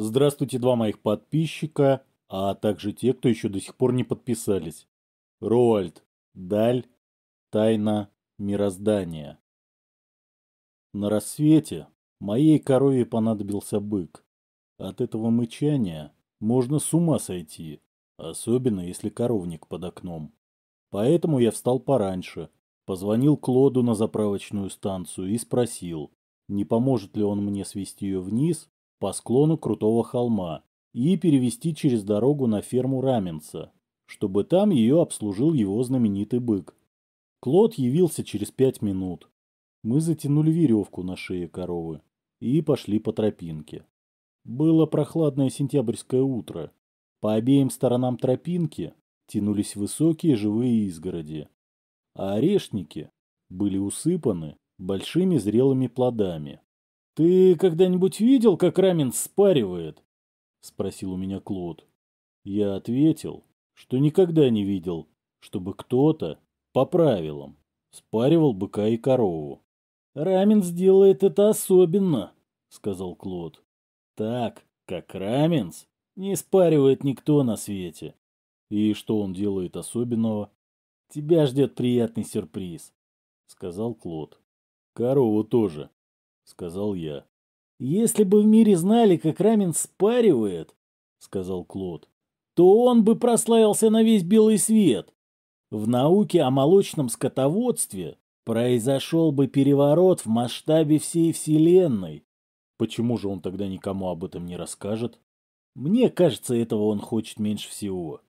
Здравствуйте, два моих подписчика, а также те, кто еще до сих пор не подписались. Роальд, Даль, Тайна мироздания. На рассвете моей корове понадобился бык. От этого мычания можно с ума сойти, особенно если коровник под окном. Поэтому я встал пораньше, позвонил Клоду на заправочную станцию и спросил, не поможет ли он мне свести ее вниз по склону крутого холма и перевести через дорогу на ферму Раменца, чтобы там ее обслужил его знаменитый бык. Клод явился через пять минут. Мы затянули веревку на шее коровы и пошли по тропинке. Было прохладное сентябрьское утро. По обеим сторонам тропинки тянулись высокие живые изгороди, а орешники были усыпаны большими зрелыми плодами. «Ты когда-нибудь видел, как рамен спаривает?» – спросил у меня Клод. Я ответил, что никогда не видел, чтобы кто-то, по правилам, спаривал быка и корову. «Рамен сделает это особенно», – сказал Клод. «Так, как Раменс, не спаривает никто на свете». «И что он делает особенного?» «Тебя ждет приятный сюрприз», – сказал Клод. «Корову тоже», сказал я. Если бы в мире знали, как рамен спаривает, сказал Клод, то он бы прославился на весь белый свет. В науке о молочном скотоводстве произошел бы переворот в масштабе всей Вселенной. Почему же он тогда никому об этом не расскажет? Мне кажется, этого он хочет меньше всего,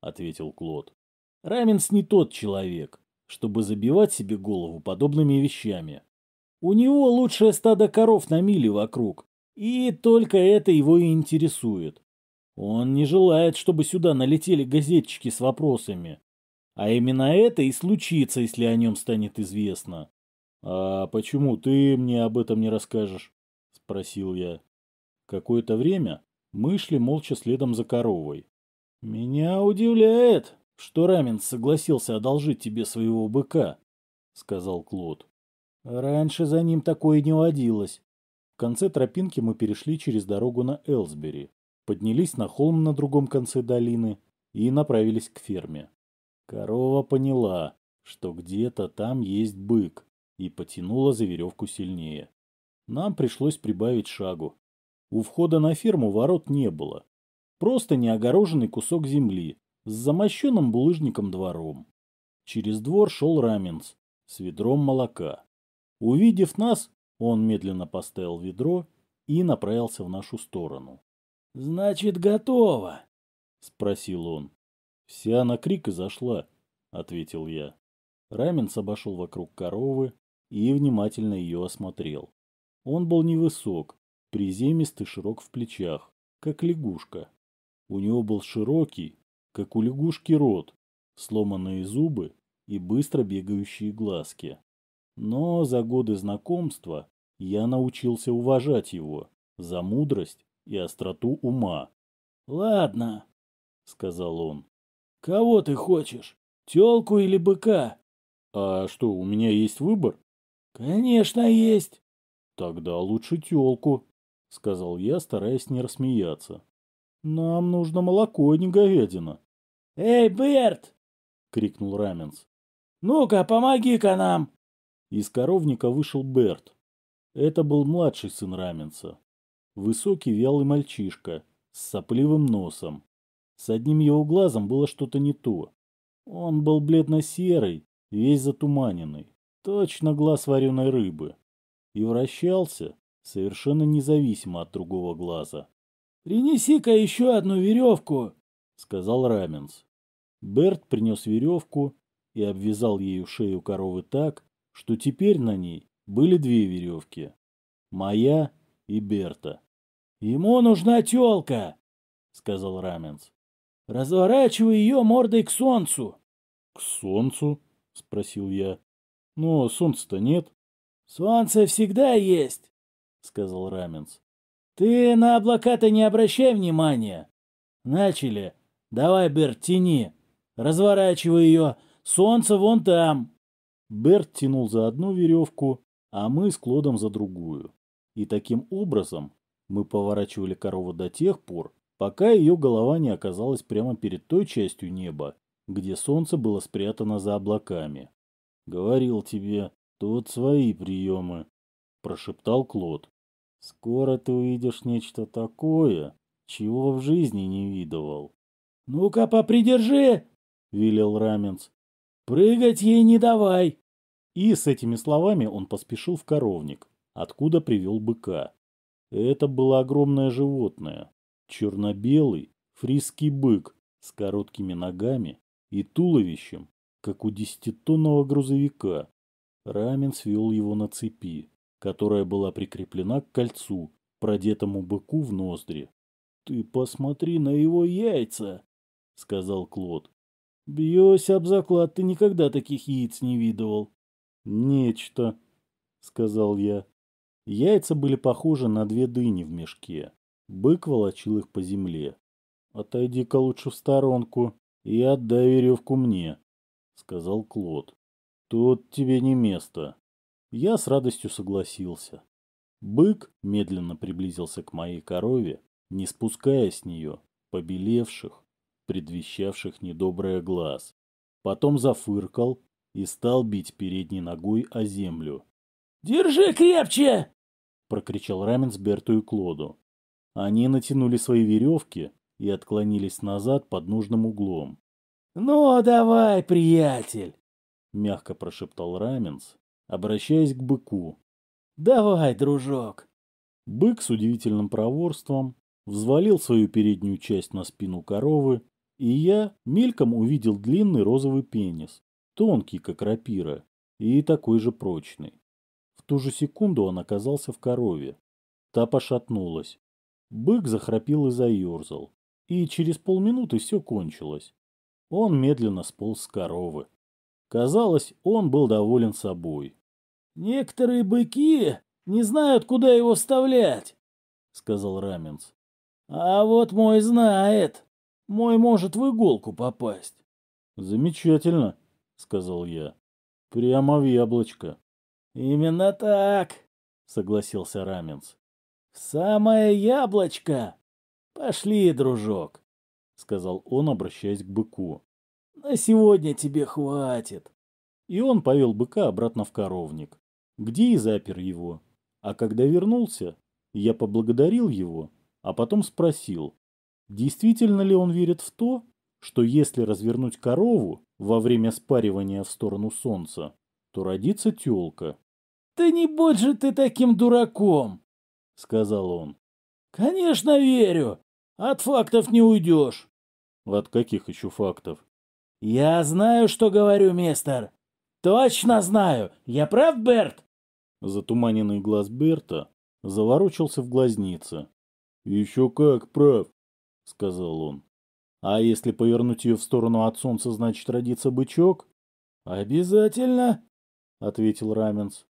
ответил Клод. Раменс не тот человек, чтобы забивать себе голову подобными вещами. У него лучшее стадо коров на миле вокруг, и только это его и интересует. Он не желает, чтобы сюда налетели газетчики с вопросами. А именно это и случится, если о нем станет известно. — А почему ты мне об этом не расскажешь? — спросил я. Какое-то время мы шли молча следом за коровой. — Меня удивляет, что Рамен согласился одолжить тебе своего быка, — сказал Клод. Раньше за ним такое не водилось. В конце тропинки мы перешли через дорогу на Элсбери, поднялись на холм на другом конце долины и направились к ферме. Корова поняла, что где-то там есть бык, и потянула за веревку сильнее. Нам пришлось прибавить шагу. У входа на ферму ворот не было. Просто неогороженный кусок земли с замощенным булыжником двором. Через двор шел Раменс с ведром молока. Увидев нас, он медленно поставил ведро и направился в нашу сторону. — Значит, готово? — спросил он. — Вся на крик и зашла, — ответил я. Раменс обошел вокруг коровы и внимательно ее осмотрел. Он был невысок, приземистый широк в плечах, как лягушка. У него был широкий, как у лягушки рот, сломанные зубы и быстро бегающие глазки. Но за годы знакомства я научился уважать его за мудрость и остроту ума. «Ладно», — сказал он. «Кого ты хочешь, телку или быка?» «А что, у меня есть выбор?» «Конечно есть». «Тогда лучше телку», — сказал я, стараясь не рассмеяться. «Нам нужно молоко, а не говядина». «Эй, Берт!» — крикнул Раменс. «Ну-ка, помоги-ка нам!» Из коровника вышел Берт. Это был младший сын Раменца. Высокий вялый мальчишка с сопливым носом. С одним его глазом было что-то не то. Он был бледно-серый, весь затуманенный. Точно глаз вареной рыбы. И вращался совершенно независимо от другого глаза. «Принеси-ка еще одну веревку», — сказал Раменс. Берт принес веревку и обвязал ею шею коровы так, что теперь на ней были две веревки. Моя и Берта. «Ему нужна телка!» — сказал Раменс. «Разворачивай ее мордой к солнцу!» «К солнцу?» — спросил я. «Но солнца-то нет». «Солнце всегда есть!» — сказал Раменс. «Ты на облака-то не обращай внимания!» «Начали! Давай, Берт, тяни! Разворачивай ее! Солнце вон там!» Берт тянул за одну веревку, а мы с Клодом за другую. И таким образом Мы поворачивали корову до тех пор, пока ее голова не оказалась прямо перед той частью неба, где солнце было спрятано за облаками. «Говорил тебе, тут свои приемы», – прошептал Клод. «Скоро ты увидишь нечто такое, чего в жизни не видывал». «Ну-ка, попридержи!» – велел Раменц. «Прыгать ей не давай!» И с этими словами он поспешил в коровник, откуда привел быка. Это было огромное животное, черно-белый фриский бык с короткими ногами и туловищем, как у десятитонного грузовика. Рамен свел его на цепи, которая была прикреплена к кольцу, продетому быку в ноздри. — Ты посмотри на его яйца, — сказал Клод. — Бьюсь об заклад, ты никогда таких яиц не видывал. — Нечто, — сказал я. Яйца были похожи на две дыни в мешке. Бык волочил их по земле. «Отойди-ка лучше в сторонку и отдай веревку мне», — сказал Клод. «Тут тебе не место». Я с радостью согласился. Бык медленно приблизился к моей корове, не спуская с нее побелевших, предвещавших недоброе глаз. Потом зафыркал и стал бить передней ногой о землю. «Держи крепче!» — прокричал Раменс Берту и Клоду. Они натянули свои веревки и отклонились назад под нужным углом. «Ну, давай, приятель!» — мягко прошептал Раменс, обращаясь к быку. «Давай, дружок!» Бык с удивительным проворством взвалил свою переднюю часть на спину коровы, и я мельком увидел длинный розовый пенис, тонкий, как рапира, и такой же прочный. В ту же секунду он оказался в корове. Та пошатнулась, Бык захрапел и заерзал. И через полминуты все кончилось. Он медленно сполз с коровы. Казалось, он был доволен собой. «Некоторые быки не знают, куда его вставлять», — сказал Раменц. «А вот мой знает. Мой может в иголку попасть». «Замечательно», — сказал я. «Прямо в яблочко». «Именно так», — согласился Раменц. В самое яблочко! Пошли, дружок, сказал он, обращаясь к быку. На сегодня тебе хватит. И он повел быка обратно в коровник, где и запер его. А когда вернулся, я поблагодарил его, а потом спросил, действительно ли он верит в то, что если развернуть корову во время спаривания в сторону солнца, то родится тёлка. Да не будь же ты таким дураком! — сказал он. «Конечно верю. От фактов не уйдешь». «От каких еще фактов?» «Я знаю, что говорю, мистер. Точно знаю. Я прав, Берт?» Затуманенный глаз Берта заворочился в глазнице. «Еще как прав», — сказал он. «А если повернуть ее в сторону от солнца, значит родится бычок?» «Обязательно», — ответил Раменс.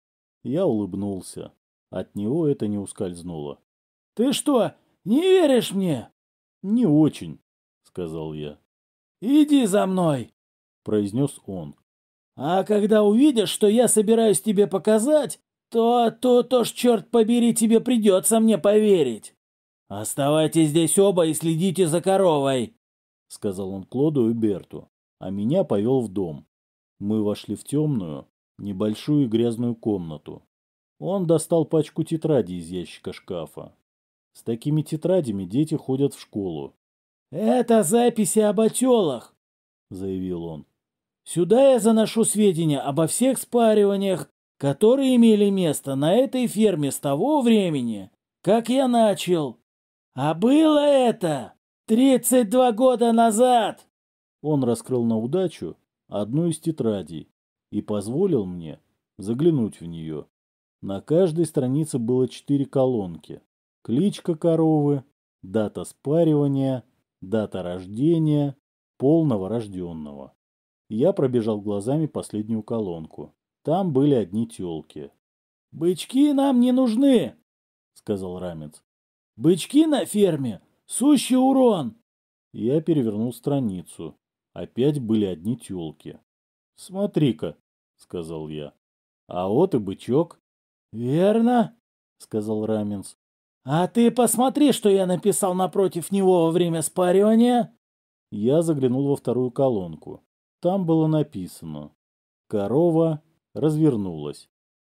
Я улыбнулся. От него это не ускользнуло. «Ты что, не веришь мне?» «Не очень», — сказал я. «Иди за мной», — произнес он. «А когда увидишь, что я собираюсь тебе показать, то, то, то ж, черт побери, тебе придется мне поверить. Оставайтесь здесь оба и следите за коровой», — сказал он Клоду и Берту, а меня повел в дом. Мы вошли в темную, небольшую грязную комнату. Он достал пачку тетрадей из ящика шкафа. С такими тетрадями дети ходят в школу. «Это записи об отелах», — заявил он. «Сюда я заношу сведения обо всех спариваниях, которые имели место на этой ферме с того времени, как я начал. А было это 32 года назад!» Он раскрыл на удачу одну из тетрадей и позволил мне заглянуть в нее. На каждой странице было четыре колонки. Кличка коровы, дата спаривания, дата рождения, полного рожденного. Я пробежал глазами последнюю колонку. Там были одни телки. «Бычки нам не нужны», — сказал Рамец. «Бычки на ферме — сущий урон». Я перевернул страницу. Опять были одни телки. «Смотри-ка», — сказал я. «А вот и бычок». «Верно», — сказал Раменс. А ты посмотри, что я написал напротив него во время спаривания. Я заглянул во вторую колонку. Там было написано «Корова развернулась».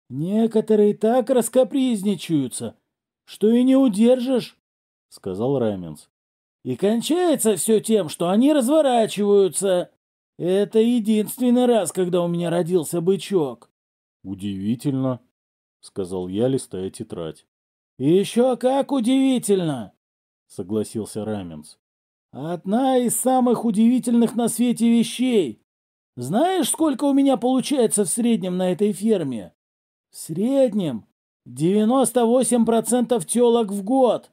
«Некоторые так раскопризничаются, что и не удержишь», — сказал Раменс. «И кончается все тем, что они разворачиваются. Это единственный раз, когда у меня родился бычок». «Удивительно», — сказал я, листая тетрадь. «Еще как удивительно!» — согласился Раменс. «Одна из самых удивительных на свете вещей. Знаешь, сколько у меня получается в среднем на этой ферме? В среднем 98% телок в год.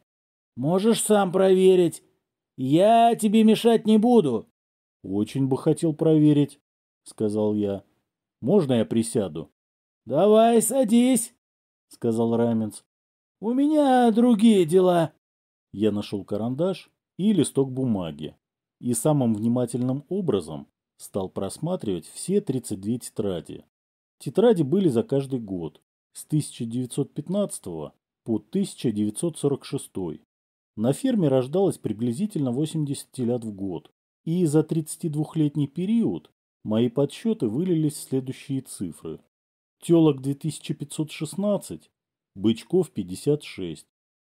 Можешь сам проверить. Я тебе мешать не буду». «Очень бы хотел проверить», — сказал я. «Можно я присяду?» «Давай садись», — сказал Раменс. «У меня другие дела». Я нашел карандаш и листок бумаги и самым внимательным образом стал просматривать все 32 тетради. Тетради были за каждый год, с 1915 по 1946. На ферме рождалось приблизительно 80 телят в год, и за 32-летний период мои подсчеты вылились в следующие цифры. Телок 2516, бычков 56.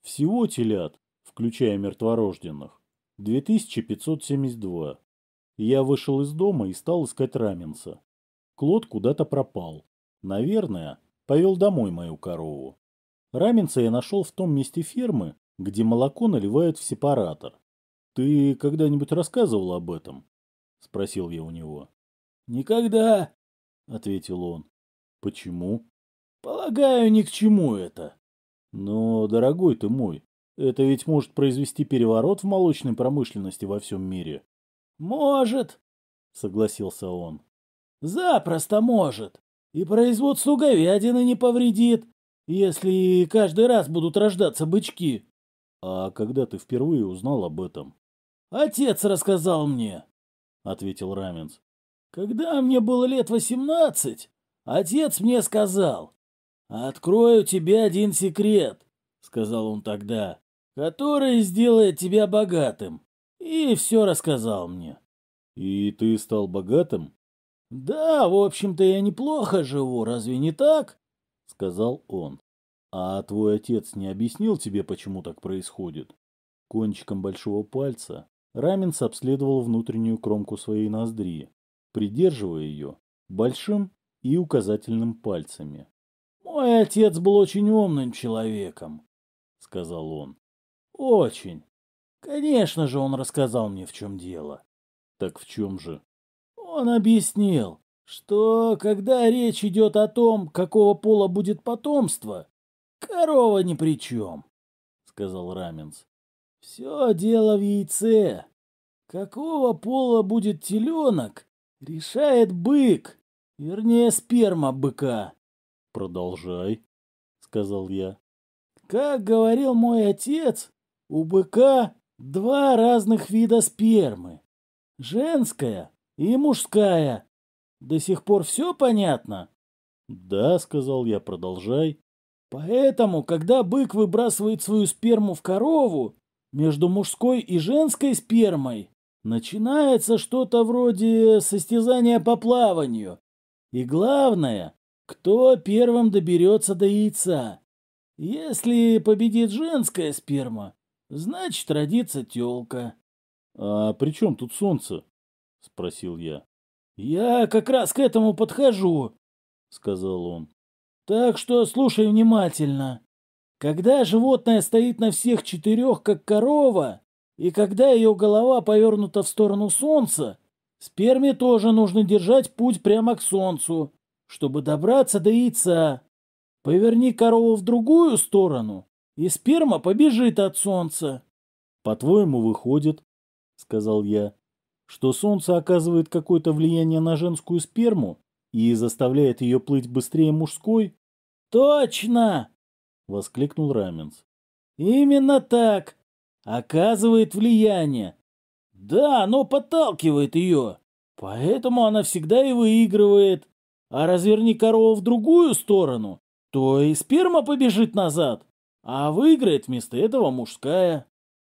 Всего телят, включая мертворожденных, 2572. Я вышел из дома и стал искать Раменса. Клод куда-то пропал. Наверное, повел домой мою корову. Раменса я нашел в том месте фермы, где молоко наливают в сепаратор. Ты когда-нибудь рассказывал об этом? Спросил я у него. Никогда, ответил он. Почему? Полагаю, ни к чему это. Но, дорогой ты мой, это ведь может произвести переворот в молочной промышленности во всем мире. Может, согласился он. Запросто может. И производству говядины не повредит, если каждый раз будут рождаться бычки. А когда ты впервые узнал об этом? Отец рассказал мне, ответил Раменс. Когда мне было лет восемнадцать, отец мне сказал, «Открою тебе один секрет», — сказал он тогда, «который сделает тебя богатым». И все рассказал мне. И ты стал богатым? Да, в общем-то, я неплохо живу, разве не так? Сказал он. А твой отец не объяснил тебе, почему так происходит? Кончиком большого пальца Раменс обследовал внутреннюю кромку своей ноздри, придерживая ее большим и указательным пальцами. «Мой отец был очень умным человеком», — сказал он. «Очень. Конечно же, он рассказал мне, в чем дело. Так в чем же? Он объяснил, что когда речь идет о том, какого пола будет потомство, корова ни при чем, сказал Раменс. Все дело в яйце. Какого пола будет теленок, решает бык, вернее сперма быка. Продолжай, сказал я. Как говорил мой отец, у быка Два разных вида спермы. Женская и мужская. До сих пор все понятно? Да, сказал я, продолжай. Поэтому, когда бык выбрасывает свою сперму в корову, между мужской и женской спермой начинается что-то вроде состязания по плаванию. И главное, кто первым доберется до яйца. Если победит женская сперма, Значит, родится тёлка. — А при чем тут солнце? — спросил я. — Я как раз к этому подхожу, — сказал он. — Так что слушай внимательно. Когда животное стоит на всех четырех, как корова, и когда ее голова повернута в сторону солнца, сперме тоже нужно держать путь прямо к солнцу, чтобы добраться до яйца. Поверни корову в другую сторону, и сперма побежит от солнца. По-твоему, выходит, сказал я, что солнце оказывает какое-то влияние на женскую сперму и заставляет ее плыть быстрее мужской? Точно! воскликнул Раменс. Именно так. Оказывает влияние. Да, оно подталкивает ее. Поэтому она всегда и выигрывает. А разверни корову в другую сторону, то и сперма побежит назад. а выиграет вместо этого мужская.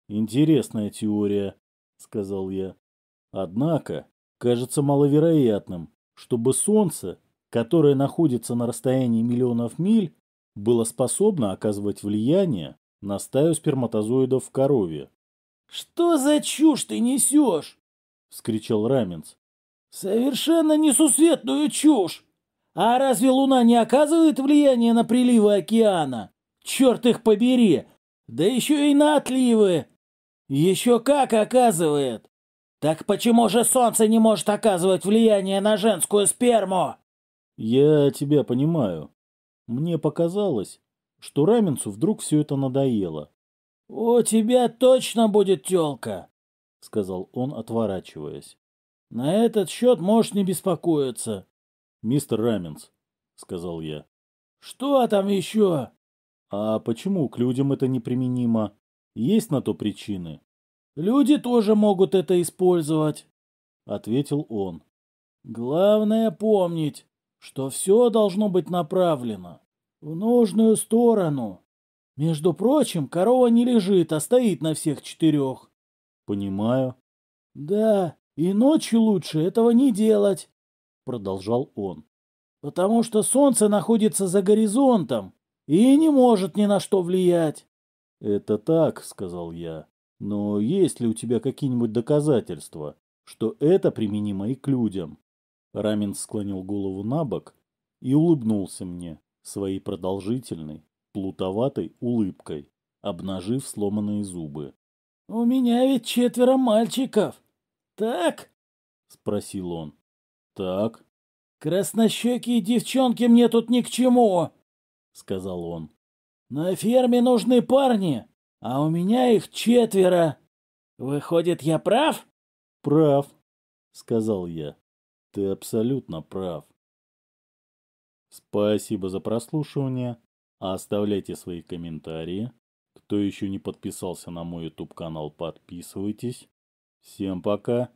Интересная теория, сказал я. Однако, кажется маловероятным, чтобы Солнце, которое находится на расстоянии миллионов миль, было способно оказывать влияние на стаю сперматозоидов в корове. «Что за чушь ты несешь?» — вскричал Раменц. «Совершенно несусветную чушь! А разве Луна не оказывает влияние на приливы океана? Черт их побери! Да еще и на отливы! Еще как оказывает! Так почему же Солнце не может оказывать влияние на женскую сперму?» «Я тебя понимаю. Мне показалось, что Раменцу вдруг все это надоело. «У тебя точно будет тёлка», — сказал он, отворачиваясь. «На этот счет можешь не беспокоиться». «Мистер Раменц», — сказал я. «Что там еще?» «А почему к людям это неприменимо? Есть на то причины?» «Люди тоже могут это использовать», — ответил он. «Главное помнить, что все должно быть направлено в нужную сторону. Между прочим, корова не лежит, а стоит на всех четырех. Понимаю. Да, и ночью лучше этого не делать, продолжал он. Потому что солнце находится за горизонтом и не может ни на что влиять. Это так, сказал я. Но есть ли у тебя какие-нибудь доказательства, что это применимо и к людям? Рамин склонил голову на бок и улыбнулся мне своей продолжительной, плутоватой улыбкой, обнажив сломанные зубы. — У меня ведь четверо мальчиков. Так? — спросил он. — Так. — Краснощекие девчонки мне тут ни к чему, — сказал он. — На ферме нужны парни, а у меня их четверо. Выходит, я прав? — Прав, — сказал я. — Ты абсолютно прав. Спасибо за прослушивание. Оставляйте свои комментарии. Кто еще не подписался на мой YouTube канал, подписывайтесь. Всем пока.